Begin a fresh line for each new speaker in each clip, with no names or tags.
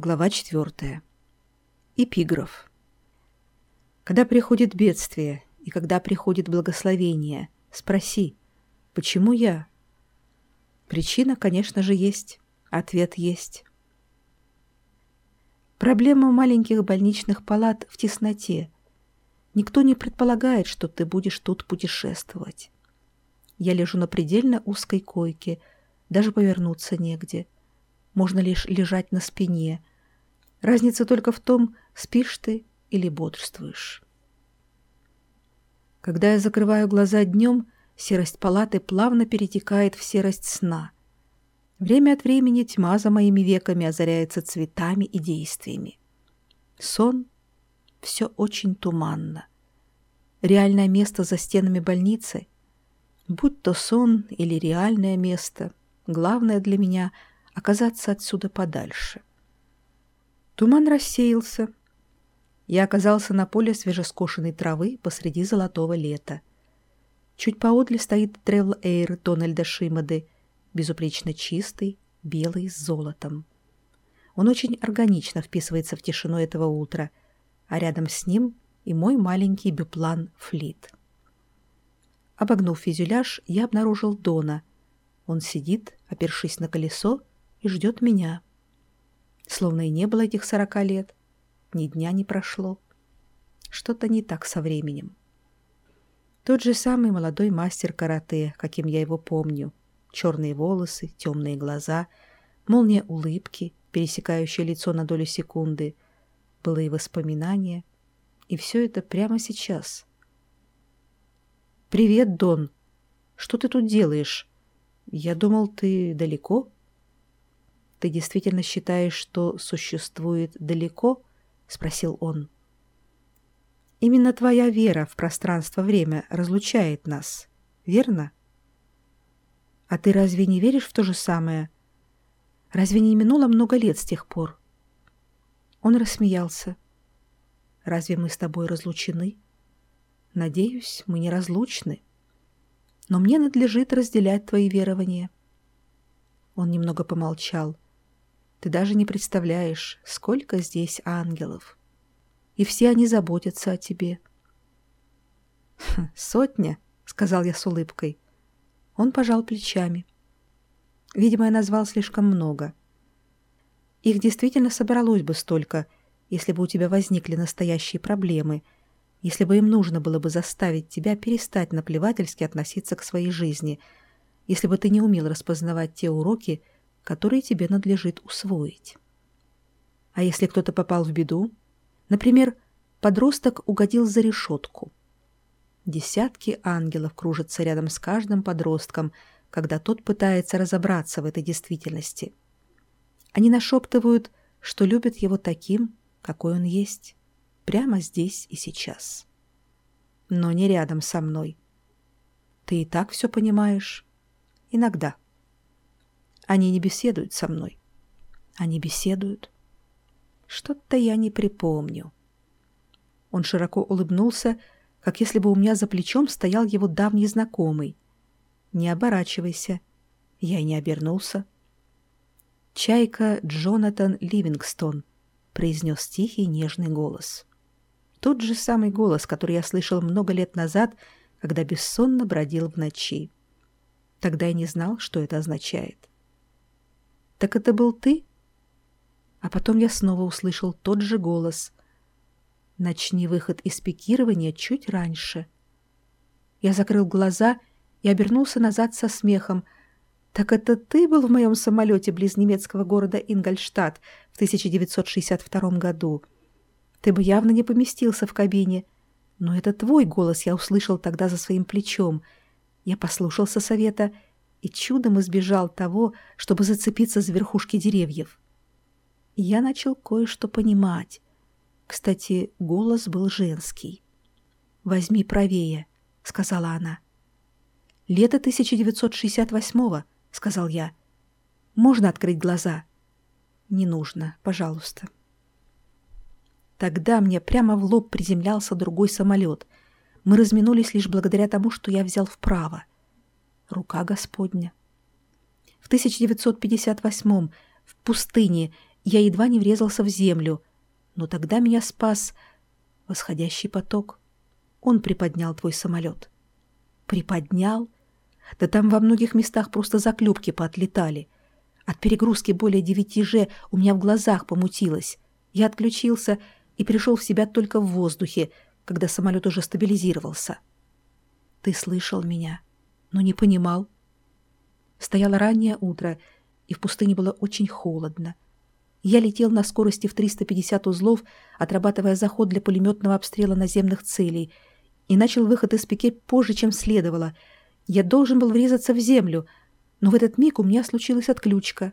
Глава 4. Эпиграф. Когда приходит бедствие и когда приходит благословение, спроси, почему я? Причина, конечно же, есть. Ответ есть. Проблема маленьких больничных палат в тесноте. Никто не предполагает, что ты будешь тут путешествовать. Я лежу на предельно узкой койке, даже повернуться негде. Можно лишь лежать на спине, Разница только в том, спишь ты или бодрствуешь. Когда я закрываю глаза днем, серость палаты плавно перетекает в серость сна. Время от времени тьма за моими веками озаряется цветами и действиями. Сон — все очень туманно. Реальное место за стенами больницы, будь то сон или реальное место, главное для меня — оказаться отсюда подальше. Туман рассеялся. Я оказался на поле свежескошенной травы посреди золотого лета. Чуть поодаль стоит Тревел Эйр Дональда Шимады, безупречно чистый, белый с золотом. Он очень органично вписывается в тишину этого утра, а рядом с ним и мой маленький биплан Флит. Обогнув фюзеляж, я обнаружил Дона. Он сидит, опершись на колесо, и ждет меня. Словно и не было этих сорока лет. Ни дня не прошло. Что-то не так со временем. Тот же самый молодой мастер карате, каким я его помню. Черные волосы, темные глаза, молния улыбки, пересекающая лицо на долю секунды, былые воспоминания. И все это прямо сейчас. «Привет, Дон. Что ты тут делаешь? Я думал, ты далеко?» Ты действительно считаешь, что существует далеко?» — спросил он. «Именно твоя вера в пространство-время разлучает нас, верно?» «А ты разве не веришь в то же самое? Разве не минуло много лет с тех пор?» Он рассмеялся. «Разве мы с тобой разлучены?» «Надеюсь, мы не разлучны. Но мне надлежит разделять твои верования». Он немного помолчал. Ты даже не представляешь, сколько здесь ангелов. И все они заботятся о тебе. «Хм, «Сотня», — сказал я с улыбкой. Он пожал плечами. Видимо, я назвал слишком много. Их действительно собралось бы столько, если бы у тебя возникли настоящие проблемы, если бы им нужно было бы заставить тебя перестать наплевательски относиться к своей жизни, если бы ты не умел распознавать те уроки, которые тебе надлежит усвоить. А если кто-то попал в беду? Например, подросток угодил за решетку. Десятки ангелов кружатся рядом с каждым подростком, когда тот пытается разобраться в этой действительности. Они нашептывают, что любят его таким, какой он есть, прямо здесь и сейчас. Но не рядом со мной. Ты и так все понимаешь. Иногда. Они не беседуют со мной. Они беседуют. Что-то я не припомню. Он широко улыбнулся, как если бы у меня за плечом стоял его давний знакомый. Не оборачивайся. Я и не обернулся. «Чайка Джонатан Ливингстон», — произнес тихий нежный голос. Тот же самый голос, который я слышал много лет назад, когда бессонно бродил в ночи. Тогда я не знал, что это означает. «Так это был ты?» А потом я снова услышал тот же голос. «Начни выход из пикирования чуть раньше». Я закрыл глаза и обернулся назад со смехом. «Так это ты был в моем самолете близ немецкого города Ингольштадт в 1962 году? Ты бы явно не поместился в кабине. Но это твой голос я услышал тогда за своим плечом. Я послушался совета — и чудом избежал того, чтобы зацепиться за верхушки деревьев. Я начал кое-что понимать. Кстати, голос был женский. «Возьми правее», — сказала она. «Лето 1968-го», — сказал я. «Можно открыть глаза?» «Не нужно, пожалуйста». Тогда мне прямо в лоб приземлялся другой самолет. Мы разминулись лишь благодаря тому, что я взял вправо рука Господня. В 1958 в пустыне Я едва не врезался в землю, но тогда меня спас восходящий поток. Он приподнял твой самолет. Приподнял? Да там во многих местах просто заклепки поотлетали. От перегрузки более 9 же у меня в глазах помутилось. Я отключился и пришел в себя только в воздухе, когда самолет уже стабилизировался. Ты слышал меня, но не понимал. Стояло раннее утро, и в пустыне было очень холодно. Я летел на скорости в 350 узлов, отрабатывая заход для пулеметного обстрела наземных целей, и начал выход из пике позже, чем следовало. Я должен был врезаться в землю, но в этот миг у меня случилась отключка.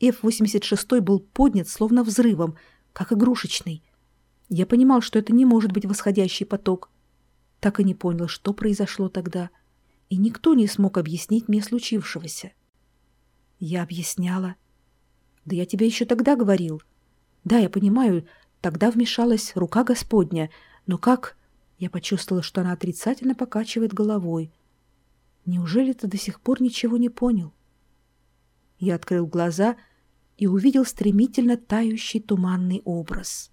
F-86 был поднят словно взрывом, как игрушечный. Я понимал, что это не может быть восходящий поток. Так и не понял, что произошло тогда, и никто не смог объяснить мне случившегося. Я объясняла. Да я тебе еще тогда говорил. Да, я понимаю, тогда вмешалась рука Господня, но как... Я почувствовала, что она отрицательно покачивает головой. Неужели ты до сих пор ничего не понял? Я открыл глаза и увидел стремительно тающий туманный образ.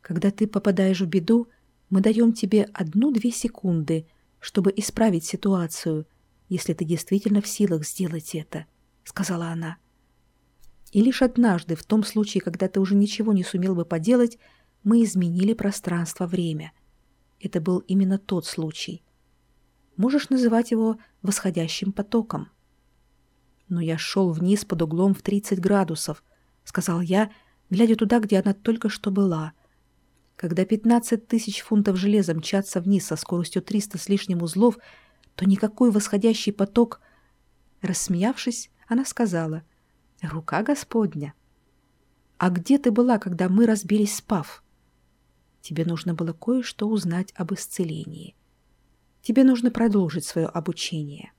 Когда ты попадаешь в беду, мы даем тебе одну-две секунды, чтобы исправить ситуацию, если ты действительно в силах сделать это, — сказала она. И лишь однажды, в том случае, когда ты уже ничего не сумел бы поделать, мы изменили пространство-время. Это был именно тот случай. Можешь называть его восходящим потоком. Но я шел вниз под углом в 30 градусов, — сказал я, глядя туда, где она только что была. Когда 15 тысяч фунтов железа мчатся вниз со скоростью 300 с лишним узлов, то никакой восходящий поток... Рассмеявшись, она сказала — Рука Господня. А где ты была, когда мы разбились с Пав? Тебе нужно было кое-что узнать об исцелении. Тебе нужно продолжить свое обучение.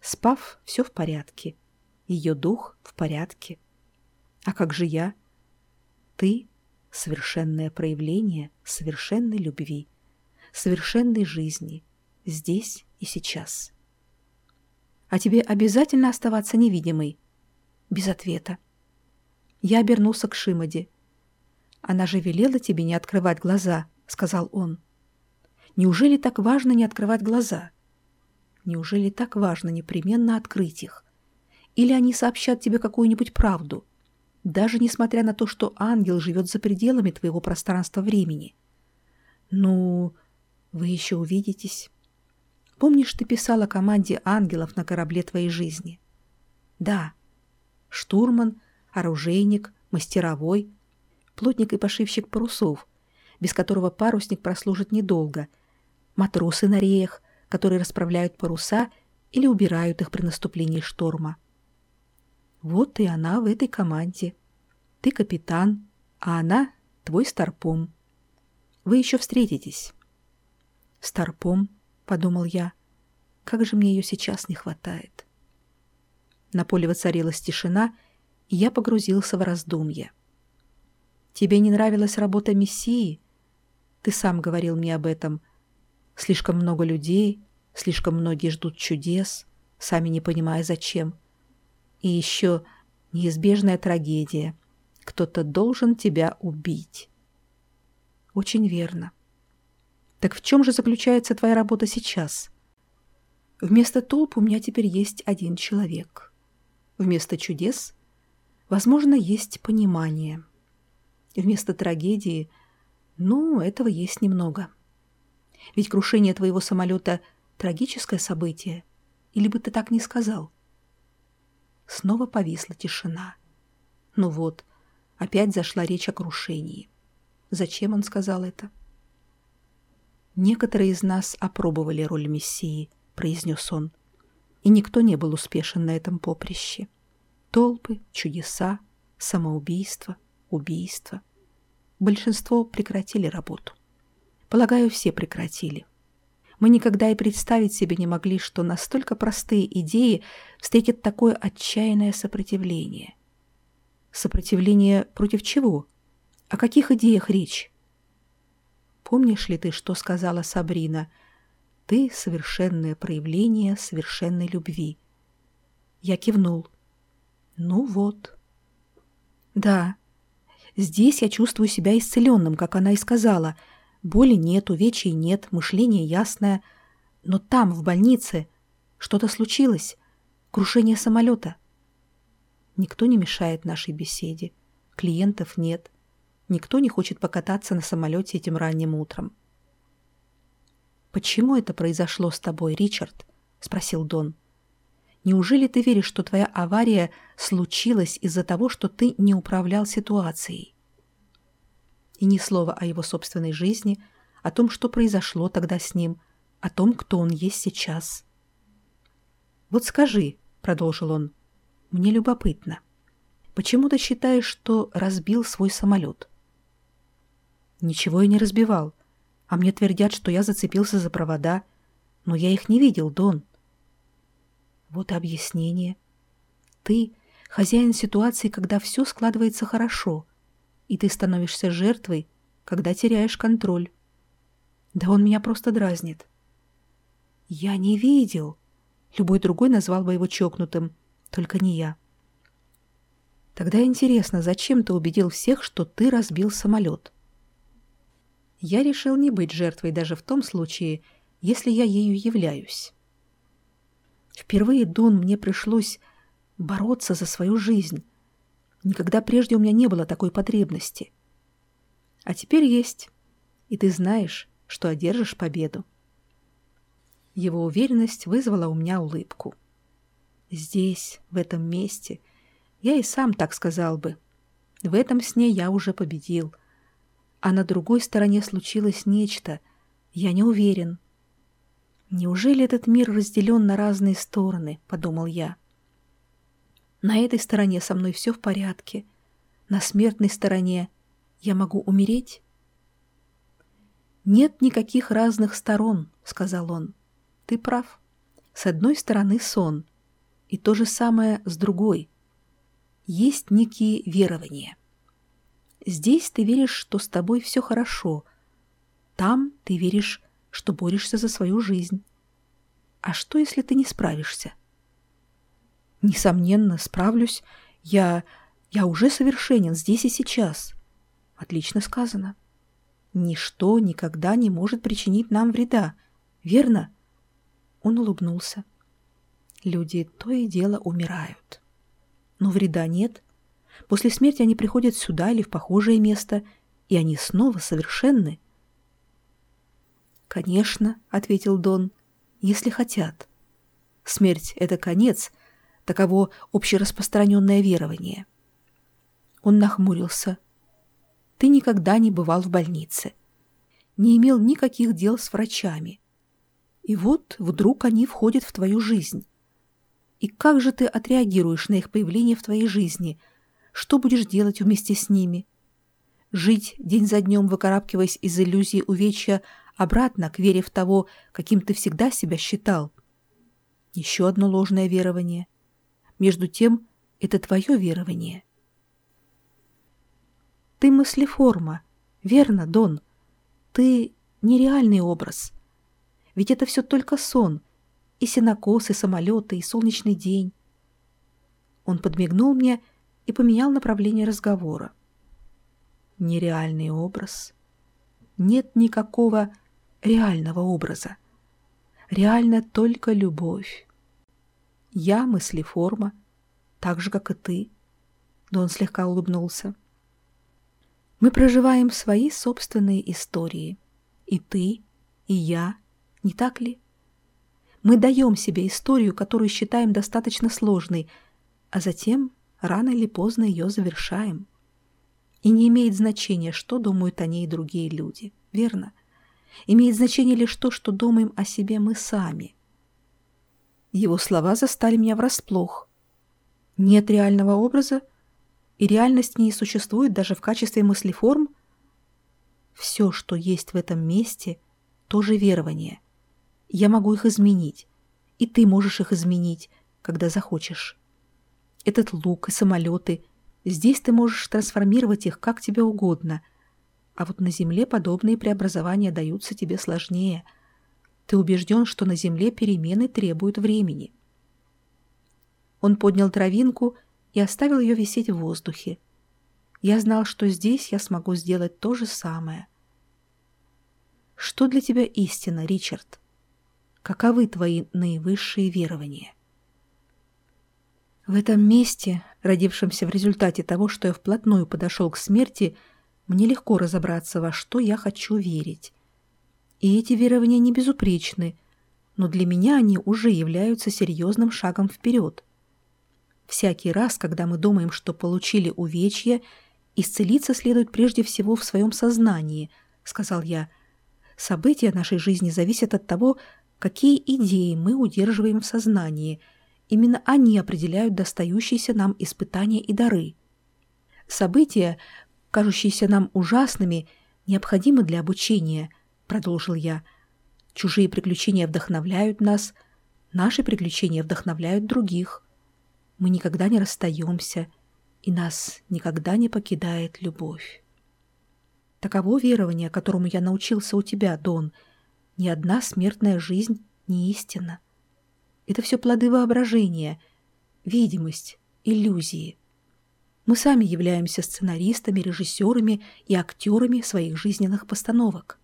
С Пав все в порядке. Ее дух в порядке. А как же я? Ты — совершенное проявление совершенной любви, совершенной жизни, здесь и сейчас. А тебе обязательно оставаться невидимой, без ответа. Я обернулся к Шимоде. «Она же велела тебе не открывать глаза», — сказал он. «Неужели так важно не открывать глаза? Неужели так важно непременно открыть их? Или они сообщат тебе какую-нибудь правду, даже несмотря на то, что ангел живет за пределами твоего пространства-времени? Ну, вы еще увидитесь. Помнишь, ты писала команде ангелов на корабле твоей жизни? Да, штурман, оружейник, мастеровой, плотник и пошивщик парусов, без которого парусник прослужит недолго, матросы на реях, которые расправляют паруса или убирают их при наступлении шторма. Вот и она в этой команде. Ты капитан, а она твой старпом. Вы еще встретитесь. Старпом, подумал я, как же мне ее сейчас не хватает. На поле воцарилась тишина, и я погрузился в раздумье. «Тебе не нравилась работа Мессии? Ты сам говорил мне об этом. Слишком много людей, слишком многие ждут чудес, сами не понимая зачем. И еще неизбежная трагедия. Кто-то должен тебя убить». «Очень верно. Так в чем же заключается твоя работа сейчас?» Вместо толп у меня теперь есть один человек. Вместо чудес, возможно, есть понимание. Вместо трагедии, ну, этого есть немного. Ведь крушение твоего самолета — трагическое событие. Или бы ты так не сказал? Снова повисла тишина. Ну вот, опять зашла речь о крушении. Зачем он сказал это? «Некоторые из нас опробовали роль Мессии», — произнес он и никто не был успешен на этом поприще. Толпы, чудеса, самоубийство, убийство. Большинство прекратили работу. Полагаю, все прекратили. Мы никогда и представить себе не могли, что настолько простые идеи встретят такое отчаянное сопротивление. Сопротивление против чего? О каких идеях речь? Помнишь ли ты, что сказала Сабрина – ты — совершенное проявление совершенной любви. Я кивнул. Ну вот. Да, здесь я чувствую себя исцеленным, как она и сказала. Боли нет, увечий нет, мышление ясное. Но там, в больнице, что-то случилось. Крушение самолета. Никто не мешает нашей беседе. Клиентов нет. Никто не хочет покататься на самолете этим ранним утром. «Почему это произошло с тобой, Ричард?» — спросил Дон. «Неужели ты веришь, что твоя авария случилась из-за того, что ты не управлял ситуацией?» И ни слова о его собственной жизни, о том, что произошло тогда с ним, о том, кто он есть сейчас. «Вот скажи», — продолжил он, мне любопытно. Почему ты считаешь, что разбил свой самолет? Ничего я не разбивал. А мне твердят, что я зацепился за провода. Но я их не видел, Дон. Вот и объяснение. Ты — хозяин ситуации, когда все складывается хорошо, и ты становишься жертвой, когда теряешь контроль. Да он меня просто дразнит. Я не видел. Любой другой назвал бы его чокнутым, только не я. Тогда интересно, зачем ты убедил всех, что ты разбил самолет? Я решил не быть жертвой даже в том случае, если я ею являюсь. Впервые, Дон, мне пришлось бороться за свою жизнь. Никогда прежде у меня не было такой потребности. А теперь есть, и ты знаешь, что одержишь победу. Его уверенность вызвала у меня улыбку. Здесь, в этом месте, я и сам так сказал бы. В этом сне я уже победил. А на другой стороне случилось нечто. Я не уверен. Неужели этот мир разделен на разные стороны, подумал я. На этой стороне со мной все в порядке. На смертной стороне я могу умереть? «Нет никаких разных сторон», — сказал он. «Ты прав. С одной стороны сон, и то же самое с другой. Есть некие верования. Здесь ты веришь, что с тобой все хорошо. Там ты веришь, что борешься за свою жизнь. А что, если ты не справишься? Несомненно, справлюсь. Я... я уже совершенен здесь и сейчас. Отлично сказано. Ничто никогда не может причинить нам вреда. Верно? Он улыбнулся. Люди то и дело умирают. Но вреда нет. После смерти они приходят сюда или в похожее место, и они снова совершенны. «Конечно», — ответил Дон, — «если хотят. Смерть — это конец, таково общераспространенное верование». Он нахмурился. «Ты никогда не бывал в больнице, не имел никаких дел с врачами. И вот вдруг они входят в твою жизнь. И как же ты отреагируешь на их появление в твоей жизни? Что будешь делать вместе с ними? Жить день за днем, выкарабкиваясь из иллюзии увечья, обратно к вере в того, каким ты всегда себя считал? Еще одно ложное верование. Между тем, это твое верование. Ты мыслеформа, верно, Дон? Ты нереальный образ. Ведь это все только сон — и сенокос, и самолеты, и солнечный день. Он подмигнул мне и поменял направление разговора. Нереальный образ. Нет никакого реального образа. Реальна только любовь. Я мыслеформа, так же, как и ты. Дон слегка улыбнулся. Мы проживаем свои собственные истории. И ты, и я, не так ли? Мы даем себе историю, которую считаем достаточно сложной, а затем рано или поздно ее завершаем. И не имеет значения, что думают о ней другие люди, верно? Имеет значение лишь то, что думаем о себе мы сами. Его слова застали меня врасплох. Нет реального образа, и реальность не существует даже в качестве мыслеформ. Все, что есть в этом месте, тоже верование — я могу их изменить, и ты можешь их изменить, когда захочешь. Этот лук и самолеты, здесь ты можешь трансформировать их как тебе угодно, а вот на Земле подобные преобразования даются тебе сложнее. Ты убежден, что на Земле перемены требуют времени. Он поднял травинку и оставил ее висеть в воздухе. Я знал, что здесь я смогу сделать то же самое. Что для тебя истина, Ричард? Каковы твои наивысшие верования? В этом месте, родившемся в результате того, что я вплотную подошел к смерти, мне легко разобраться, во что я хочу верить. И эти верования не безупречны, но для меня они уже являются серьезным шагом вперед. Всякий раз, когда мы думаем, что получили увечья, исцелиться следует прежде всего в своем сознании, сказал я. События нашей жизни зависят от того, какие идеи мы удерживаем в сознании – Именно они определяют достающиеся нам испытания и дары. События, кажущиеся нам ужасными, необходимы для обучения, продолжил я. Чужие приключения вдохновляют нас, наши приключения вдохновляют других. Мы никогда не расстаемся, и нас никогда не покидает любовь. Таково верование, которому я научился у тебя, Дон. Ни одна смертная жизнь не истина. Это все плоды воображения, видимость, иллюзии. Мы сами являемся сценаристами, режиссерами и актерами своих жизненных постановок.